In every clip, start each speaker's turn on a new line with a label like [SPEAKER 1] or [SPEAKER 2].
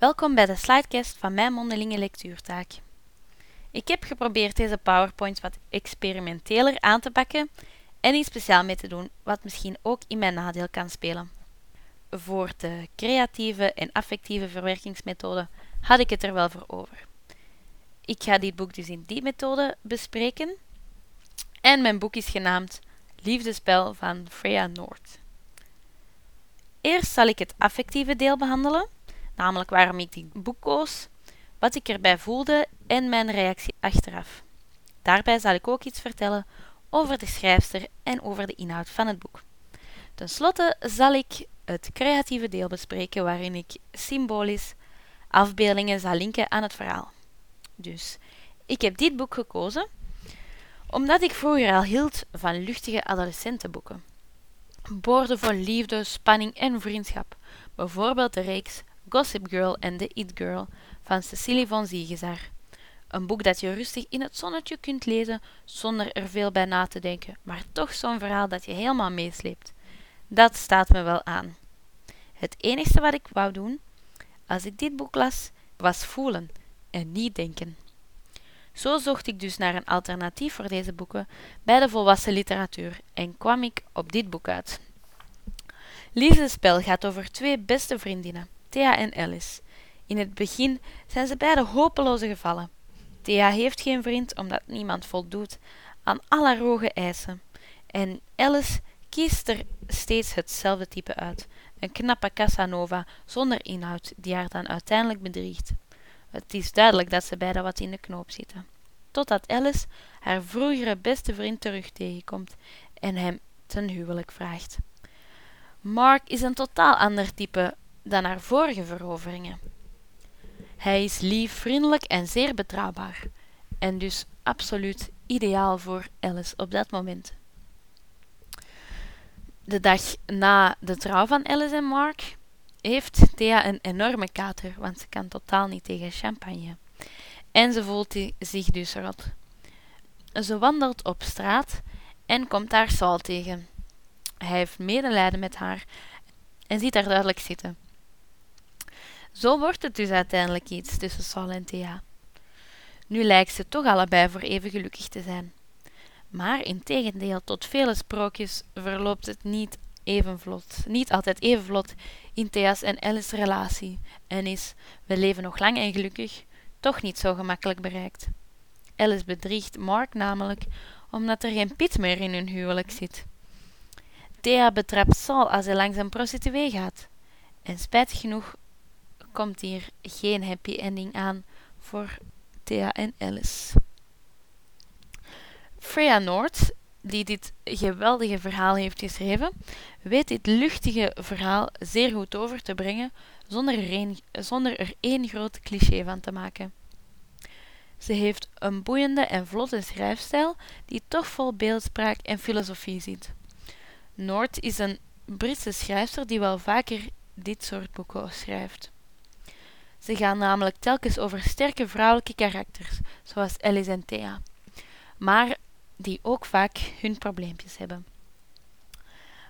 [SPEAKER 1] Welkom bij de slidecast van mijn mondelinge lectuurtaak. Ik heb geprobeerd deze PowerPoint wat experimenteler aan te pakken en iets speciaal mee te doen, wat misschien ook in mijn nadeel kan spelen. Voor de creatieve en affectieve verwerkingsmethode had ik het er wel voor over. Ik ga dit boek dus in die methode bespreken. En mijn boek is genaamd Liefdespel van Freya Noord. Eerst zal ik het affectieve deel behandelen, namelijk waarom ik dit boek koos, wat ik erbij voelde en mijn reactie achteraf. Daarbij zal ik ook iets vertellen over de schrijfster en over de inhoud van het boek. Ten slotte zal ik het creatieve deel bespreken waarin ik symbolisch afbeeldingen zal linken aan het verhaal. Dus ik heb dit boek gekozen omdat ik vroeger al hield van luchtige adolescentenboeken. Boordevol liefde, spanning en vriendschap. Bijvoorbeeld de reeks Gossip Girl en The It Girl van Cecilie von Ziegezaar. Een boek dat je rustig in het zonnetje kunt lezen zonder er veel bij na te denken, maar toch zo'n verhaal dat je helemaal meesleept. Dat staat me wel aan. Het enige wat ik wou doen als ik dit boek las, was voelen en niet denken. Zo zocht ik dus naar een alternatief voor deze boeken bij de volwassen literatuur en kwam ik op dit boek uit. Liefdespel gaat over twee beste vriendinnen, Thea en Alice. In het begin zijn ze beide hopeloze gevallen. Thea heeft geen vriend omdat niemand voldoet aan alle roge eisen. En Alice kiest er steeds hetzelfde type uit. Een knappe Casanova zonder inhoud die haar dan uiteindelijk bedriegt. Het is duidelijk dat ze beiden wat in de knoop zitten. Totdat Alice haar vroegere beste vriend terug tegenkomt en hem ten huwelijk vraagt. Mark is een totaal ander type dan haar vorige veroveringen. Hij is lief, vriendelijk en zeer betrouwbaar, en dus absoluut ideaal voor Alice op dat moment. De dag na de trouw van Alice en Mark heeft Thea een enorme kater, want ze kan totaal niet tegen champagne. En ze voelt zich dus rot. Ze wandelt op straat en komt daar Saul tegen. Hij heeft medelijden met haar en ziet haar duidelijk zitten. Zo wordt het dus uiteindelijk iets tussen Saul en Thea. Nu lijkt ze toch allebei voor even gelukkig te zijn. Maar in tegendeel tot vele sprookjes verloopt het niet even vlot, niet altijd even vlot in Thea's en Alice's relatie en is we leven nog lang en gelukkig toch niet zo gemakkelijk bereikt. Alice bedriegt Mark namelijk omdat er geen Piet meer in hun huwelijk zit. Thea betrapt Saul als hij langs een prostituee gaat. En spijtig genoeg komt hier geen happy ending aan voor Thea en Alice. Freya Noord, die dit geweldige verhaal heeft geschreven, weet dit luchtige verhaal zeer goed over te brengen zonder er, zonder er één groot cliché van te maken. Ze heeft een boeiende en vlotte schrijfstijl die toch vol beeldspraak en filosofie zit. Noord is een Britse schrijfster die wel vaker dit soort boeken schrijft. Ze gaan namelijk telkens over sterke vrouwelijke karakters, zoals Alice en Thea, maar die ook vaak hun probleempjes hebben.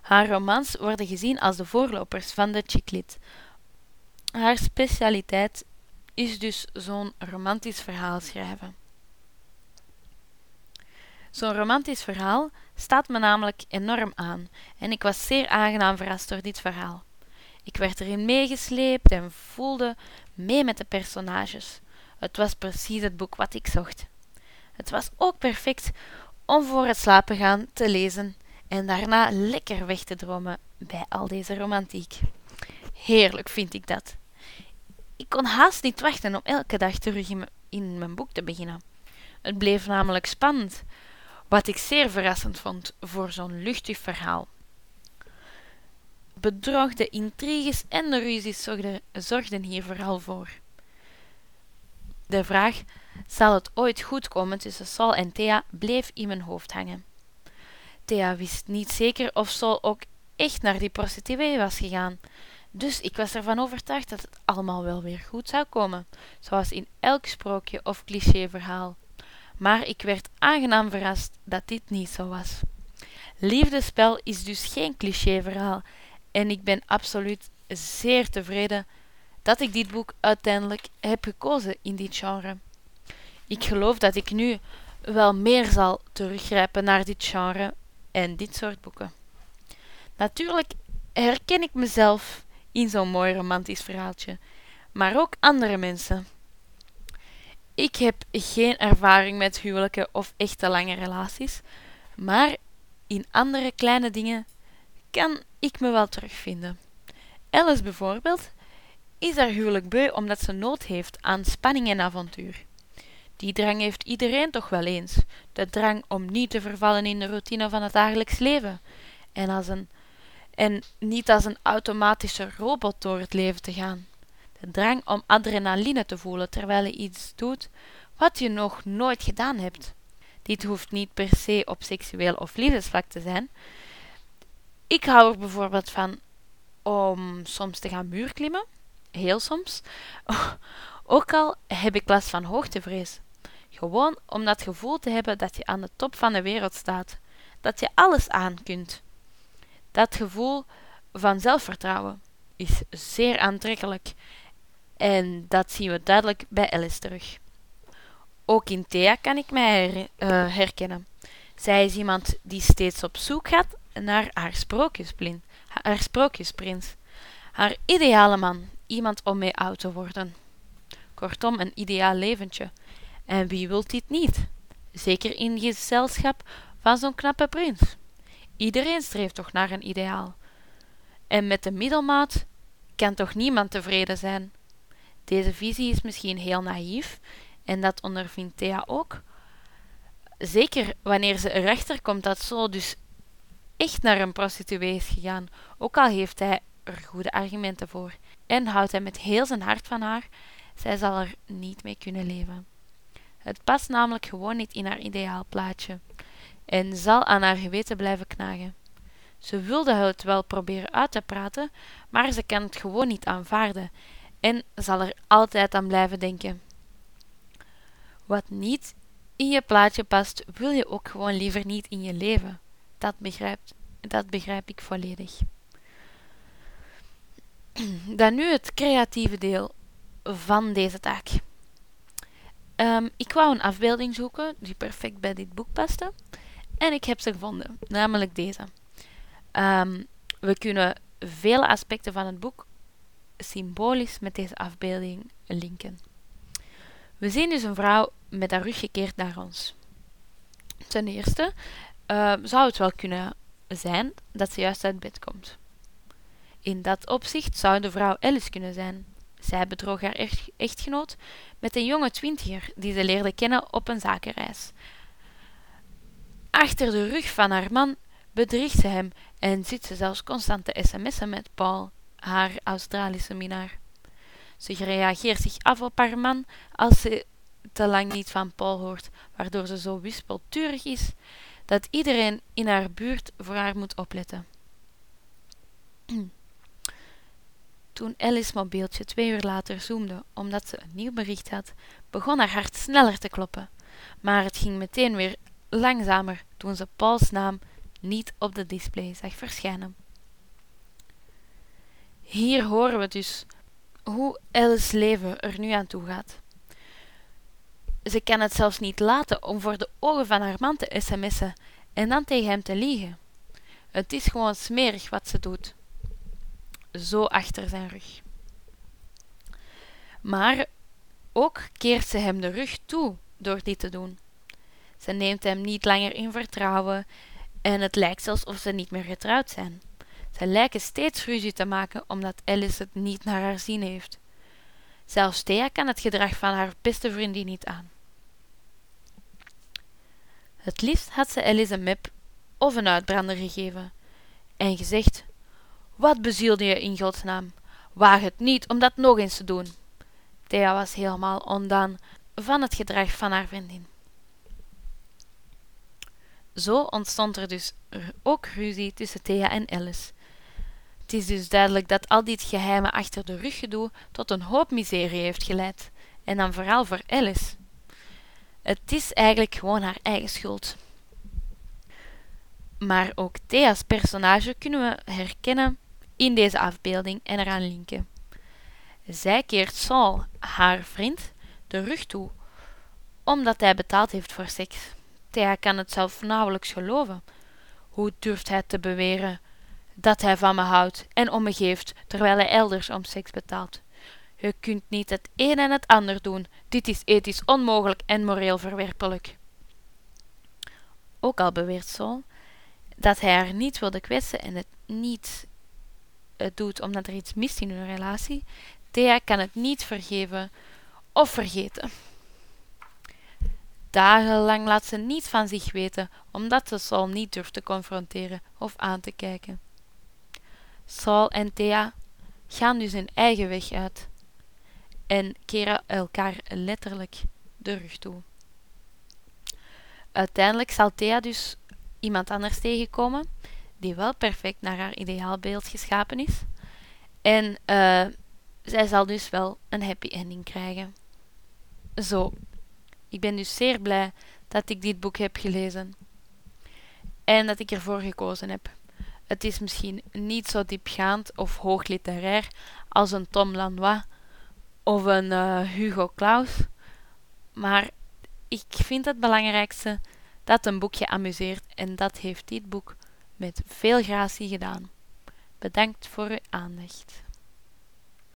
[SPEAKER 1] Haar romans worden gezien als de voorlopers van de chicklit. Haar specialiteit is dus zo'n romantisch verhaal schrijven. Zo'n romantisch verhaal staat me namelijk enorm aan en ik was zeer aangenaam verrast door dit verhaal. Ik werd erin meegesleept en voelde mee met de personages. Het was precies het boek wat ik zocht. Het was ook perfect om voor het slapen gaan te lezen en daarna lekker weg te dromen bij al deze romantiek. Heerlijk vind ik dat. Ik kon haast niet wachten om elke dag terug in mijn boek te beginnen. Het bleef namelijk spannend, wat ik zeer verrassend vond voor zo'n luchtig verhaal. Bedrog, de intriges en de ruzies zorgden hier vooral voor. De vraag, zal het ooit goed komen tussen Saul en Thea, bleef in mijn hoofd hangen. Thea wist niet zeker of Saul ook echt naar die prostituee was gegaan, dus ik was ervan overtuigd dat het allemaal wel weer goed zou komen, zoals in elk sprookje of clichéverhaal. Maar ik werd aangenaam verrast dat dit niet zo was. Liefdespel is dus geen clichéverhaal en ik ben absoluut zeer tevreden dat ik dit boek uiteindelijk heb gekozen in dit genre. Ik geloof dat ik nu wel meer zal teruggrijpen naar dit genre en dit soort boeken. Natuurlijk herken ik mezelf in zo'n mooi romantisch verhaaltje, maar ook andere mensen. Ik heb geen ervaring met huwelijken of echte lange relaties, maar in andere kleine dingen kan ik me wel terugvinden. Alice bijvoorbeeld is haar huwelijk beu omdat ze nood heeft aan spanning en avontuur. Die drang heeft iedereen toch wel eens, de drang om niet te vervallen in de routine van het dagelijks leven en, als een, en niet als een automatische robot door het leven te gaan. De drang om adrenaline te voelen terwijl je iets doet wat je nog nooit gedaan hebt. Dit hoeft niet per se op seksueel of liefdesvlak te zijn. Ik hou er bijvoorbeeld van om soms te gaan muurklimmen, heel soms. Ook al heb ik last van hoogtevrees. Gewoon om dat gevoel te hebben dat je aan de top van de wereld staat, dat je alles aan kunt. Dat gevoel van zelfvertrouwen is zeer aantrekkelijk en dat zien we duidelijk bij Alice terug. Ook in Thea kan ik mij uh, herkennen. Zij is iemand die steeds op zoek gaat naar haar, haar sprookjesprins. Haar ideale man, iemand om mee oud te worden. Kortom, een ideaal leventje. En wie wil dit niet? Zeker in gezelschap van zo'n knappe prins. Iedereen streeft toch naar een ideaal. En met de middelmaat kan toch niemand tevreden zijn? Deze visie is misschien heel naïef en dat ondervindt Thea ook. Zeker wanneer ze erachter komt dat zo dus echt naar een prostituee is gegaan, ook al heeft hij er goede argumenten voor en houdt hij met heel zijn hart van haar, zij zal er niet mee kunnen leven. Het past namelijk gewoon niet in haar ideaal plaatje en zal aan haar geweten blijven knagen. Ze wilde het wel proberen uit te praten, maar ze kan het gewoon niet aanvaarden en zal er altijd aan blijven denken. Wat niet in je plaatje past, wil je ook gewoon liever niet in je leven. Dat, dat begrijp ik volledig. Dan nu het creatieve deel van deze taak. Um, ik wou een afbeelding zoeken die perfect bij dit boek paste. En ik heb ze gevonden, namelijk deze. Um, we kunnen vele aspecten van het boek symbolisch met deze afbeelding linken. We zien dus een vrouw met haar rug gekeerd naar ons. Ten eerste uh, zou het wel kunnen zijn dat ze juist uit bed komt. In dat opzicht zou de vrouw Alice kunnen zijn. Zij bedroog haar echtgenoot met een jonge twintiger die ze leerde kennen op een zakenreis. Achter de rug van haar man bedriegt ze hem en zit ze zelfs constant te sms'en met Paul, haar Australische minnaar. Ze reageert zich af op haar man als ze te lang niet van Paul hoort, waardoor ze zo wispelturig is dat iedereen in haar buurt voor haar moet opletten. Toen Alice mobieltje twee uur later zoomde omdat ze een nieuw bericht had, begon haar hart sneller te kloppen. Maar het ging meteen weer langzamer toen ze Pauls naam niet op de display zag verschijnen. Hier horen we dus hoe Alice's leven er nu aan toe gaat. Ze kan het zelfs niet laten om voor de ogen van haar man te sms'en en dan tegen hem te liegen. Het is gewoon smerig wat ze doet. Zo achter zijn rug. Maar ook keert ze hem de rug toe door dit te doen. Ze neemt hem niet langer in vertrouwen en het lijkt zelfs of ze niet meer getrouwd zijn. Ze lijken steeds ruzie te maken omdat Alice het niet naar haar zin heeft. Zelfs Thea kan het gedrag van haar beste vriendin niet aan. Het liefst had ze Alice een mep of een uitbrander gegeven en gezegd: Wat bezielde je in godsnaam? Waag het niet om dat nog eens te doen. Thea was helemaal ondaan van het gedrag van haar vriendin. Zo ontstond er dus ook ruzie tussen Thea en Alice. Het is dus duidelijk dat al dit geheime achter de rug gedoe tot een hoop miserie heeft geleid. En dan vooral voor Alice. Het is eigenlijk gewoon haar eigen schuld. Maar ook Thea's personage kunnen we herkennen in deze afbeelding en eraan linken. Zij keert Saul, haar vriend, de rug toe, omdat hij betaald heeft voor seks. Thea kan het zelf nauwelijks geloven. Hoe durft hij te beweren dat hij van me houdt en om me geeft, terwijl hij elders om seks betaalt? Je kunt niet het een en het ander doen. Dit is ethisch onmogelijk en moreel verwerpelijk. Ook al beweert Saul dat hij haar niet wilde kwetsen en het niet het doet omdat er iets mist in hun relatie, Thea kan het niet vergeven of vergeten. Dagenlang laat ze niet van zich weten, omdat ze Saul niet durft te confronteren of aan te kijken. Saul en Thea gaan dus hun eigen weg uit en keren elkaar letterlijk de rug toe. Uiteindelijk zal Thea dus iemand anders tegenkomen die wel perfect naar haar ideaalbeeld geschapen is. En uh, zij zal dus wel een happy ending krijgen. Zo, ik ben dus zeer blij dat ik dit boek heb gelezen. En dat ik ervoor gekozen heb. Het is misschien niet zo diepgaand of hoogliterair als een Tom Lanois of een uh, Hugo Claus. Maar ik vind het belangrijkste dat een boekje amuseert en dat heeft dit boek met veel gratie gedaan. Bedankt voor uw aandacht.